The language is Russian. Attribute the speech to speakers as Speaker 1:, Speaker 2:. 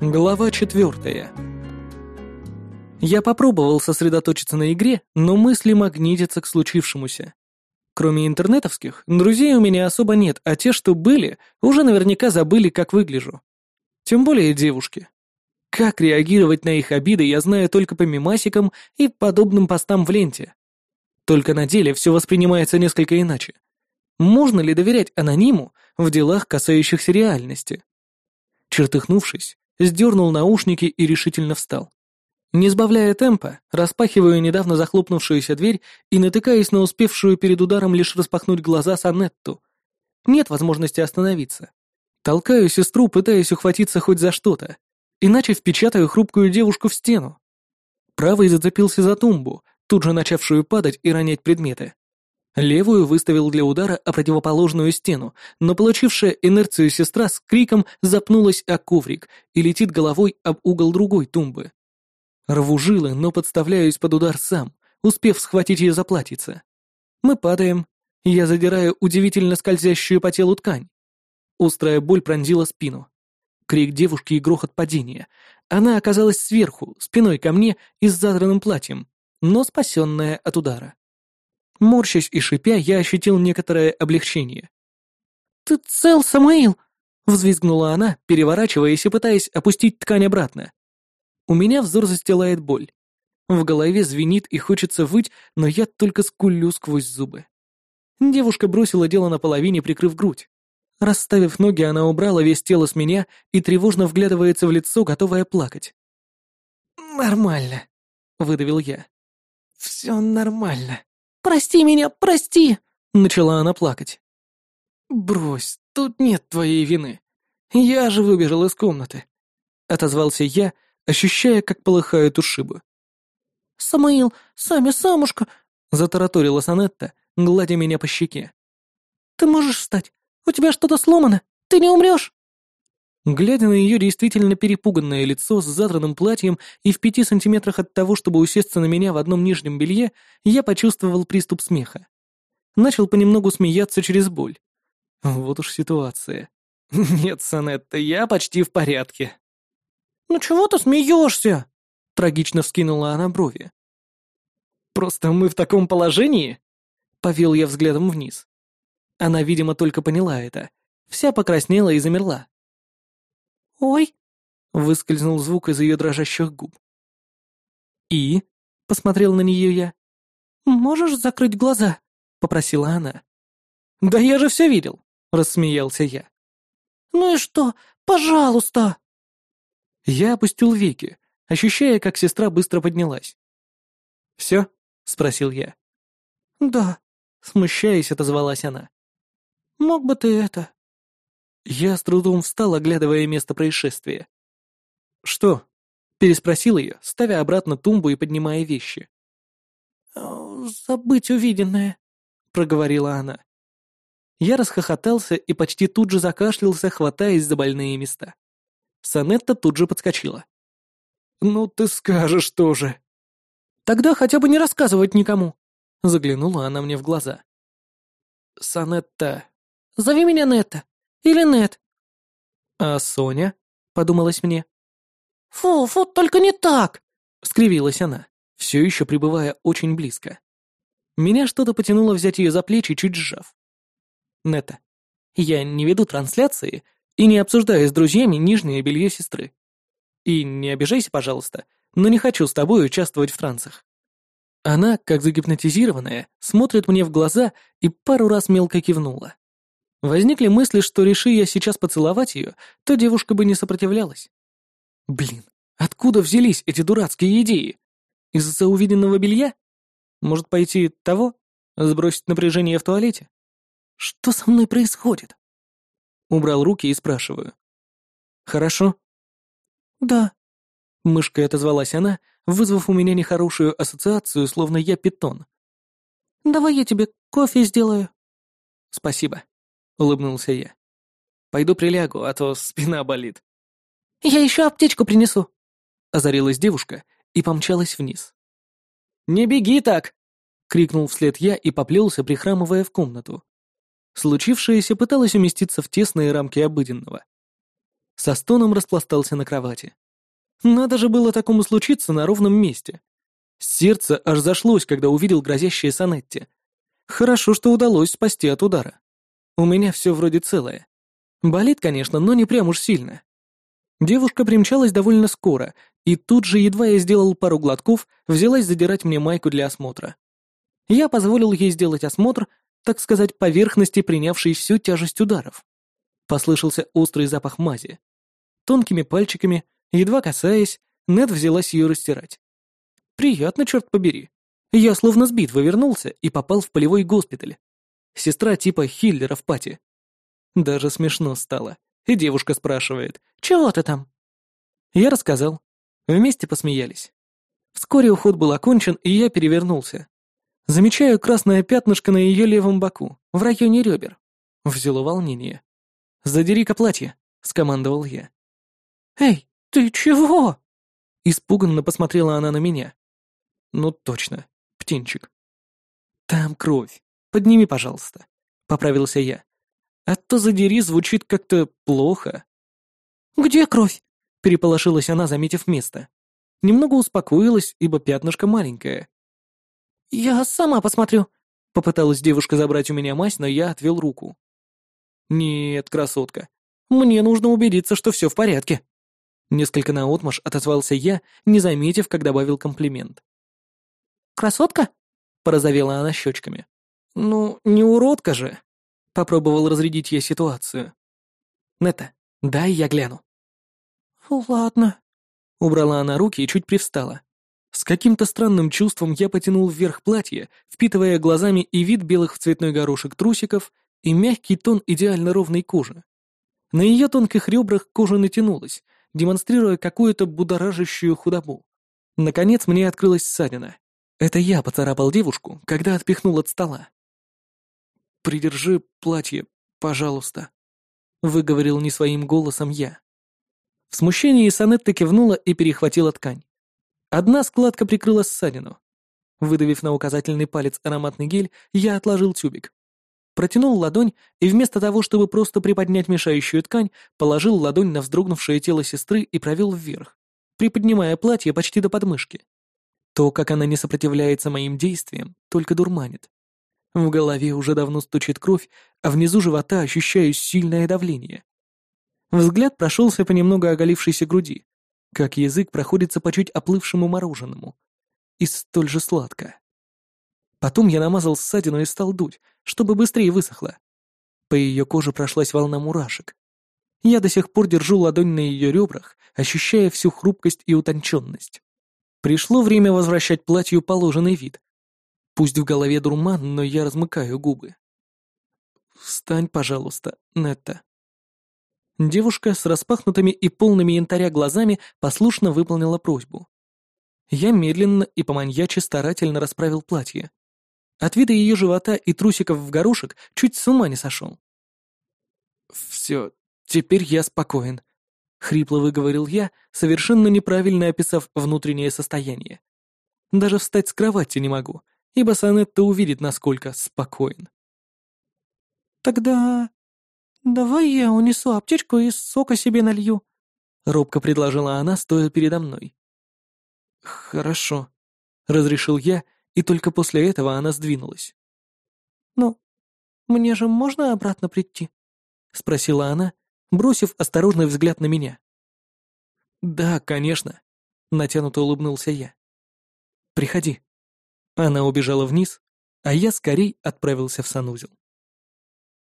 Speaker 1: Глава четвертая. Я попробовал сосредоточиться на игре, но мысли магнитятся к случившемуся. Кроме интернетовских, друзей у меня особо нет, а те, что были, уже наверняка забыли, как выгляжу. Тем более девушки. Как реагировать на их обиды, я знаю только по мемасикам и подобным постам в ленте. Только на деле все воспринимается несколько иначе. Можно ли доверять анониму в делах, касающихся реальности? Чертыхнувшись, сдернул наушники и решительно встал. Не сбавляя темпа, распахиваю недавно захлопнувшуюся дверь и натыкаюсь на успевшую перед ударом лишь распахнуть глаза Санетту. Нет возможности остановиться. Толкаю сестру, пытаясь ухватиться хоть за что-то, иначе впечатаю хрупкую девушку в стену. Правый зацепился за тумбу, тут же начавшую падать и ронять предметы. Левую выставил для удара о противоположную стену, но получившая инерцию сестра с криком запнулась о коврик и летит головой об угол другой тумбы. Рву жилы, но подставляюсь под удар сам, успев схватить ее за платьице. Мы падаем, я задираю удивительно скользящую по телу ткань. Острая боль пронзила спину. Крик девушки и грохот падения. Она оказалась сверху, спиной ко мне и с задранным платьем, но спасенная от удара. Морщась и шипя, я ощутил некоторое облегчение. «Ты цел, Самуил!» — взвизгнула она, переворачиваясь и пытаясь опустить ткань обратно. У меня взор застилает боль. В голове звенит и хочется выть, но я только скулю сквозь зубы. Девушка бросила дело наполовине, прикрыв грудь. Расставив ноги, она убрала весь тело с меня и тревожно вглядывается в лицо, готовая плакать. «Нормально», — выдавил я. «Все нормально». «Прости меня, прости!» — начала она плакать. «Брось, тут нет твоей вины. Я же выбежал из комнаты», — отозвался я, ощущая, как полыхают ушибы. «Самуил, сами самушка!» — затараторила Санетта, гладя меня по щеке. «Ты можешь встать? У тебя что-то сломано? Ты не умрешь?» Глядя на ее действительно перепуганное лицо с задранным платьем и в пяти сантиметрах от того, чтобы усесться на меня в одном нижнем белье, я почувствовал приступ смеха. Начал понемногу смеяться через боль. Вот уж ситуация. Нет, Санетта, я почти в порядке. «Ну чего ты смеешься?» — трагично вскинула она брови. «Просто мы в таком положении?» — повел я взглядом вниз. Она, видимо, только поняла это. Вся покраснела и замерла. «Ой!» — выскользнул звук из ее дрожащих губ. «И?» — посмотрел на нее я. «Можешь закрыть глаза?» — попросила она. «Да я же все видел!» — рассмеялся я. «Ну и что? Пожалуйста!» Я опустил веки, ощущая, как сестра быстро поднялась. «Все?» — спросил я. «Да», — смущаясь, отозвалась она. «Мог бы ты это...» Я с трудом встал, оглядывая место происшествия. «Что?» — переспросил ее, ставя обратно тумбу и поднимая вещи. «Забыть увиденное», — проговорила она. Я расхохотался и почти тут же закашлялся, хватаясь за больные места. Санетта тут же подскочила. «Ну ты скажешь тоже». «Тогда хотя бы не рассказывать никому», — заглянула она мне в глаза. «Санетта...» «Зови меня Нетта», или нет?» «А Соня?» — подумалось мне. «Фу, фу, только не так!» — скривилась она, все еще пребывая очень близко. Меня что-то потянуло взять ее за плечи, чуть сжав. «Нета, я не веду трансляции и не обсуждаю с друзьями нижнее белье сестры. И не обижайся, пожалуйста, но не хочу с тобой участвовать в трансах». Она, как загипнотизированная, смотрит мне в глаза и пару раз мелко кивнула. Возникли мысли, что реши я сейчас поцеловать ее, то девушка бы не сопротивлялась. Блин, откуда взялись эти дурацкие идеи? Из-за увиденного белья? Может пойти того? Сбросить напряжение в туалете? Что со мной происходит? Убрал руки и спрашиваю. Хорошо? Да. Мышкой отозвалась она, вызвав у меня нехорошую ассоциацию, словно я питон. Давай я тебе кофе сделаю. Спасибо. — улыбнулся я. «Пойду прилягу, а то спина болит». «Я еще аптечку принесу», — озарилась девушка и помчалась вниз. «Не беги так!» — крикнул вслед я и поплелся, прихрамывая в комнату. Случившееся пыталось уместиться в тесные рамки обыденного. Со стоном распластался на кровати. Надо же было такому случиться на ровном месте. Сердце аж зашлось, когда увидел грозящее Санетти. Хорошо, что удалось спасти от удара. У меня все вроде целое. Болит, конечно, но не прям уж сильно. Девушка примчалась довольно скоро, и тут же, едва я сделал пару глотков, взялась задирать мне майку для осмотра. Я позволил ей сделать осмотр, так сказать, поверхности, принявшей всю тяжесть ударов. Послышался острый запах мази. Тонкими пальчиками, едва касаясь, Нед взялась ее растирать. Приятно, черт побери. Я словно с битвы вернулся и попал в полевой госпиталь. Сестра типа Хиллера в пати. Даже смешно стало. И девушка спрашивает, «Чего ты там?» Я рассказал. Вместе посмеялись. Вскоре уход был окончен, и я перевернулся. Замечаю красное пятнышко на ее левом боку, в районе ребер. Взяло волнение. «Задери-ка платье», — скомандовал я. «Эй, ты чего?» Испуганно посмотрела она на меня. «Ну точно, птенчик». «Там кровь. Подними, пожалуйста», — поправился я. «А то задери звучит как-то плохо». «Где кровь?» — переполошилась она, заметив место. Немного успокоилась, ибо пятнышко маленькое. «Я сама посмотрю», — попыталась девушка забрать у меня мазь, но я отвел руку. «Нет, красотка, мне нужно убедиться, что все в порядке». Несколько наотмашь отозвался я, не заметив, как добавил комплимент. «Красотка?» — порозовела она щечками. «Ну, не уродка же!» — попробовал разрядить я ситуацию. «Нета, дай я гляну». «Ладно». Убрала она руки и чуть привстала. С каким-то странным чувством я потянул вверх платье, впитывая глазами и вид белых в цветной горошек трусиков, и мягкий тон идеально ровной кожи. На ее тонких ребрах кожа натянулась, демонстрируя какую-то будоражащую худобу. Наконец мне открылась ссадина. Это я поцарапал девушку, когда отпихнул от стола. «Придержи платье, пожалуйста», — выговорил не своим голосом я. В смущении Санетта кивнула и перехватила ткань. Одна складка прикрыла ссадину. Выдавив на указательный палец ароматный гель, я отложил тюбик. Протянул ладонь и вместо того, чтобы просто приподнять мешающую ткань, положил ладонь на вздрогнувшее тело сестры и провел вверх, приподнимая платье почти до подмышки. То, как она не сопротивляется моим действиям, только дурманит. В голове уже давно стучит кровь, а внизу живота ощущаю сильное давление. Взгляд прошелся по немного оголившейся груди, как язык проходится по чуть оплывшему мороженому. И столь же сладко. Потом я намазал ссадину и стал дуть, чтобы быстрее высохло. По ее коже прошлась волна мурашек. Я до сих пор держу ладонь на ее ребрах, ощущая всю хрупкость и утонченность. Пришло время возвращать платью положенный вид. Пусть в голове дурман, но я размыкаю губы. «Встань, пожалуйста, Нетта». Девушка с распахнутыми и полными янтаря глазами послушно выполнила просьбу. Я медленно и поманьяче старательно расправил платье. От вида ее живота и трусиков в горошек чуть с ума не сошел. «Все, теперь я спокоен», — хрипло выговорил я, совершенно неправильно описав внутреннее состояние. «Даже встать с кровати не могу, ибо Санетта увидит, насколько спокоен».
Speaker 2: «Тогда давай я унесу аптечку и сока себе налью», — робко предложила она, стоя передо мной.
Speaker 1: «Хорошо», — разрешил я и только после этого она сдвинулась.
Speaker 2: «Ну, мне же можно обратно прийти?» — спросила она, бросив осторожный взгляд на меня.
Speaker 1: «Да, конечно», — натянуто улыбнулся я. «Приходи». Она убежала вниз, а я скорей отправился в санузел.